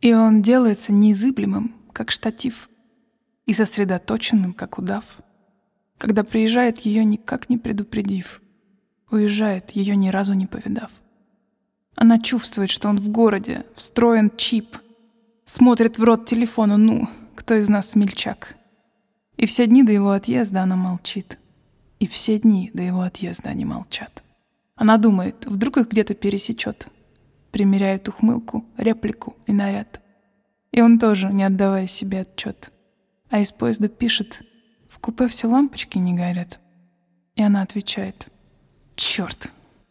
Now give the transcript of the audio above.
И он делается неизыблемым, как штатив, и сосредоточенным, как удав. Когда приезжает ее никак не предупредив, уезжает ее ни разу не повидав. Она чувствует, что он в городе, встроен чип, смотрит в рот телефону, ну, кто из нас смельчак. И все дни до его отъезда она молчит. И все дни до его отъезда они молчат. Она думает, вдруг их где-то пересечет. Примеряет ухмылку, реплику и наряд. И он тоже, не отдавая себе отчет. А из поезда пишет, в купе все лампочки не горят. И она отвечает, черт,